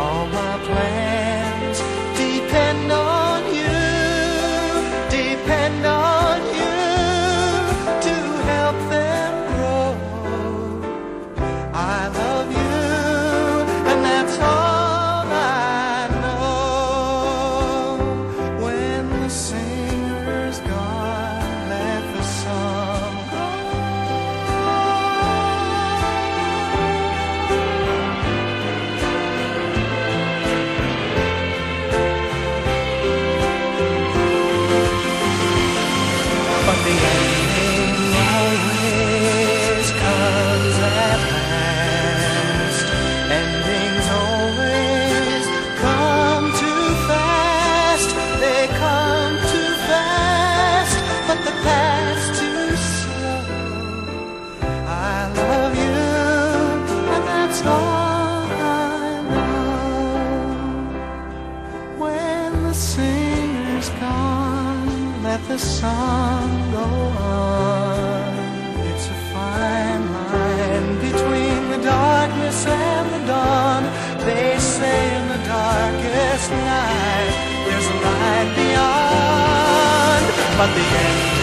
all my plans. let the sun go on. It's a fine line between the darkness and the dawn. They say in the darkest night there's a light beyond, but the end.